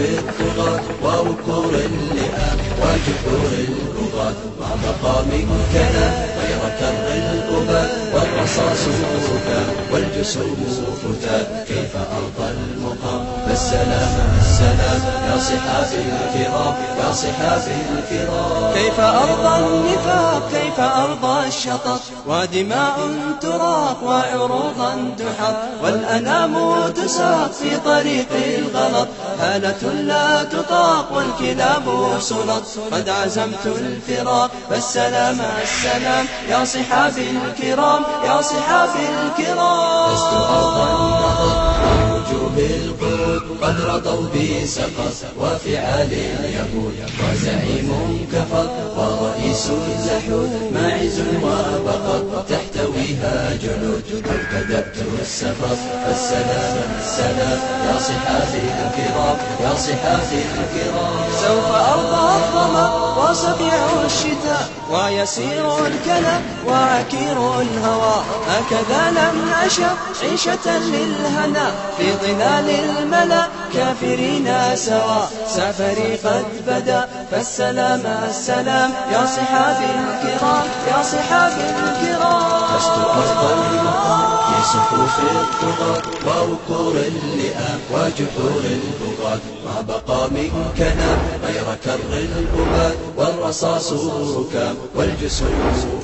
الطغاة ووكور اللئام وجحور البغاة ما بقى منكنا غير كر الأباد والرصاص فتى والجسوم فتى كيف أرضى المقام؟ فالسلام السلام. يا صحافي الكرام يا صحافي الكرام. كيف أرضى النفاق كيف أرضى الشطط. ودماء تراق وعروضا تحط. والأنام تساق في طريق الغلط. هالة لا تطاق والكلاب سلط. قد عزمت الفراق فالسلام السلام. يا صحابي الكرام يا صحابي الكرام. لست أرضى قد رضوا بسقط وفعال اليهود وزعيم كفر ورئيس الزحود ماعز وبقر. تحتويها جنود قد بدأت السفر فالسلام السلام يا صحافي الكرام يا صحافي الكرام. سوف أرضى الظما وصقيع الشتاء ويسير الكلى وعكير الهوى. هكذا لم أشأ عيشة للهنا في ظلال الملا. كافرين سوا. سفري قد بدا فالسلام السلام. يا صحابي الكرام يا صحابي الكرام. لست أرضى المقام في صفوف الطغاة ووكور اللئام وجحور البغاة ما بقى منكنا غير كر الأباد والرصاص ركام والجسوم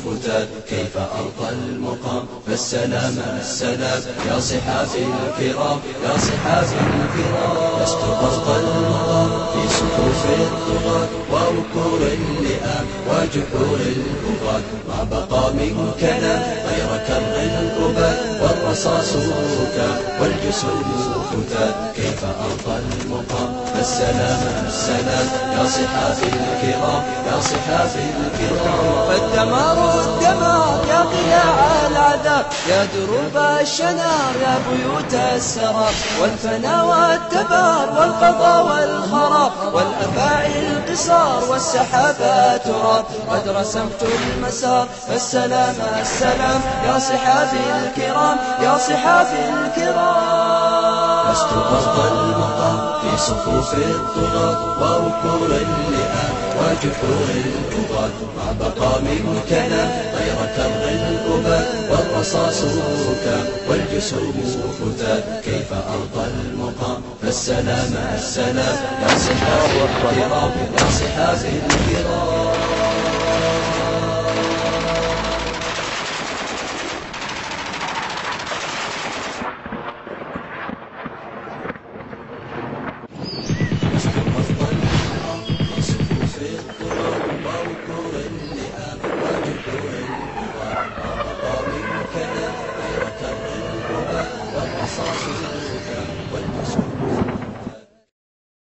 فتات كيف أرضى المقام؟ فالسلام السلام. يا صحافي الكرام يا صحافي الكرام. لست أرضى المقام في صفوف الطغاة. ووكور اللئام وجحور البغاة ما بقى منكنا غير كر الأباد والرصاص ركام والجسوم فتات كيف أرضى المقام؟ فالسلام السلام. يا صحافي الكرام يا صحافي الكرام. فالدمار الدمار يا قلاع العذاب يا دروب الشنار يا بيوت السراب. والفنا والتبار والقضاء والخراب. والأفاعي القصار والسحابات تراب. قد رسمت المسار فالسلام السلام. يا صحابي الكرام يا صحابي الكرام. لست أرضى المقام في صفوف الطغاة. وركور اللئام وجحور البغاة ما بقى منكنا غير كر الأباد والرصاص ركام والجسوم فتات كيف أرضى المقام؟ فالسلام السلام. يا صحابي الكرام يا صحابي الكرام